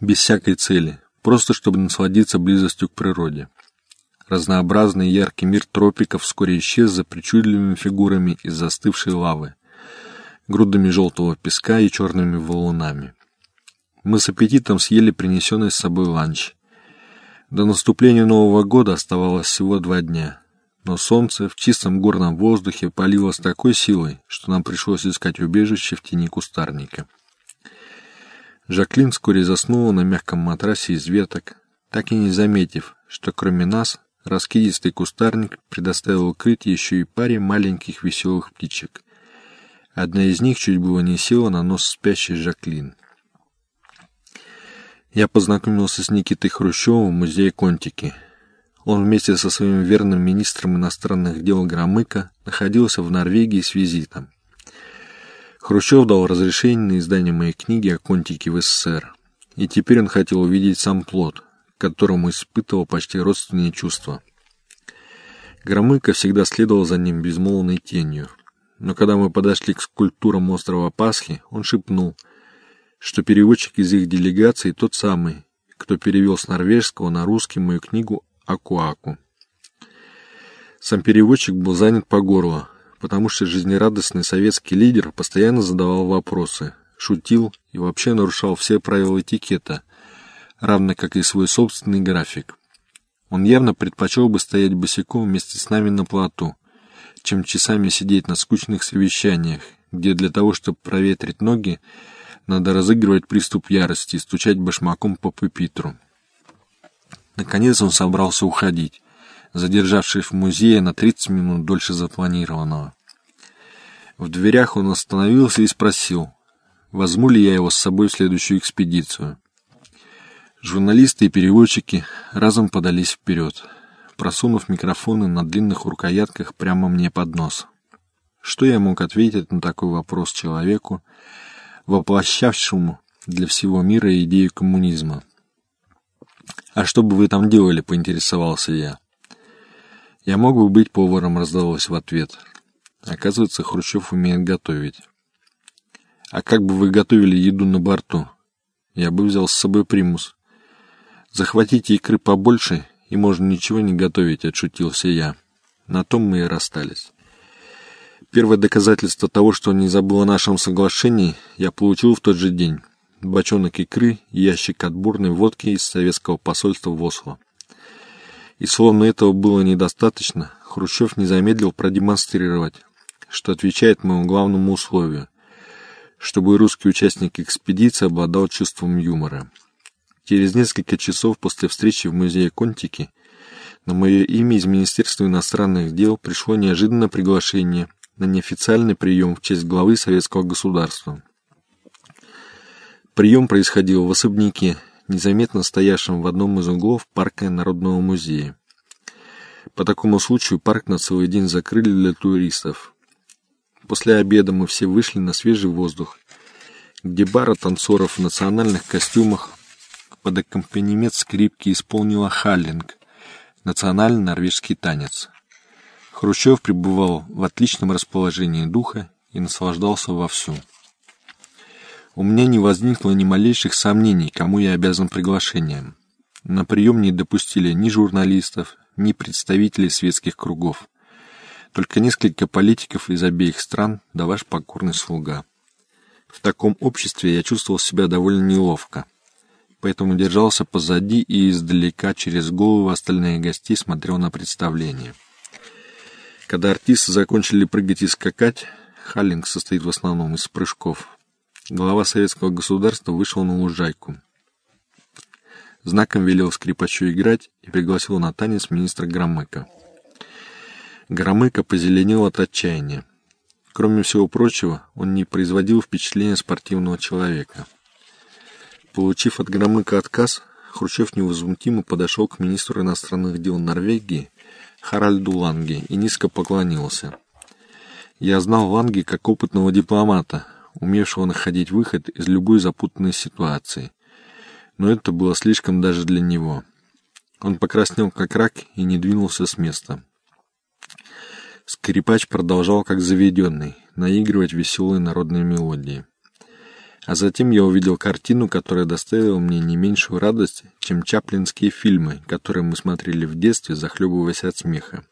без всякой цели, просто чтобы насладиться близостью к природе. Разнообразный яркий мир тропиков вскоре исчез за причудливыми фигурами из застывшей лавы, грудами желтого песка и черными валунами. Мы с аппетитом съели принесенный с собой ланч. До наступления Нового года оставалось всего два дня, но солнце в чистом горном воздухе палило с такой силой, что нам пришлось искать убежище в тени кустарника. Жаклин вскоре заснула на мягком матрасе из веток, так и не заметив, что кроме нас Раскидистый кустарник предоставил укрытие еще и паре маленьких веселых птичек. Одна из них чуть было не села на нос спящей Жаклин. Я познакомился с Никитой Хрущевым в музее Контики. Он вместе со своим верным министром иностранных дел Громыко находился в Норвегии с визитом. Хрущев дал разрешение на издание моей книги о Контике в СССР, и теперь он хотел увидеть сам плод, которому испытывал почти родственные чувства. Громыко всегда следовал за ним безмолвной тенью. Но когда мы подошли к скульптурам острова Пасхи, он шепнул, что переводчик из их делегации тот самый, кто перевел с норвежского на русский мою книгу «Акуаку». Сам переводчик был занят по горло, потому что жизнерадостный советский лидер постоянно задавал вопросы, шутил и вообще нарушал все правила этикета, равно как и свой собственный график. Он явно предпочел бы стоять босиком вместе с нами на плоту, чем часами сидеть на скучных совещаниях, где для того, чтобы проветрить ноги, надо разыгрывать приступ ярости и стучать башмаком по пепитру. Наконец он собрался уходить, задержавшись в музее на 30 минут дольше запланированного. В дверях он остановился и спросил, возьму ли я его с собой в следующую экспедицию. Журналисты и переводчики разом подались вперед, просунув микрофоны на длинных рукоятках прямо мне под нос. Что я мог ответить на такой вопрос человеку, воплощавшему для всего мира идею коммунизма? «А что бы вы там делали?» — поинтересовался я. «Я мог бы быть поваром», — раздалось в ответ. Оказывается, Хрущев умеет готовить. «А как бы вы готовили еду на борту?» «Я бы взял с собой примус». «Захватите икры побольше, и можно ничего не готовить», — отшутился я. На том мы и расстались. Первое доказательство того, что он не забыл о нашем соглашении, я получил в тот же день. Бочонок икры и ящик отборной водки из советского посольства в Осло. И словно этого было недостаточно, Хрущев не замедлил продемонстрировать, что отвечает моему главному условию, чтобы русский участник экспедиции обладал чувством юмора. Через несколько часов после встречи в музее Контики на мое имя из Министерства иностранных дел пришло неожиданное приглашение на неофициальный прием в честь главы советского государства. Прием происходил в особняке, незаметно стоявшем в одном из углов парка Народного музея. По такому случаю парк на целый день закрыли для туристов. После обеда мы все вышли на свежий воздух, где бара танцоров в национальных костюмах под аккомпанемент скрипки исполнила Халлинг, национальный норвежский танец. Хрущев пребывал в отличном расположении духа и наслаждался вовсю. У меня не возникло ни малейших сомнений, кому я обязан приглашением. На прием не допустили ни журналистов, ни представителей светских кругов. Только несколько политиков из обеих стран, да ваш покорный слуга. В таком обществе я чувствовал себя довольно неловко поэтому держался позади и издалека через голову остальных гостей смотрел на представление. Когда артисты закончили прыгать и скакать, Халлинг состоит в основном из прыжков. Глава советского государства вышел на лужайку. Знаком велел скрипачу играть и пригласил на танец министра Громыка. Громыко позеленел от отчаяния. Кроме всего прочего, он не производил впечатления спортивного человека. Получив от Громыка отказ, Хрущев невозмутимо подошел к министру иностранных дел Норвегии Харальду Ланге и низко поклонился. Я знал Ланге как опытного дипломата, умевшего находить выход из любой запутанной ситуации. Но это было слишком даже для него. Он покраснел как рак и не двинулся с места. Скрипач продолжал как заведенный, наигрывать веселые народные мелодии. А затем я увидел картину, которая доставила мне не меньшую радость, чем чаплинские фильмы, которые мы смотрели в детстве, захлебываясь от смеха.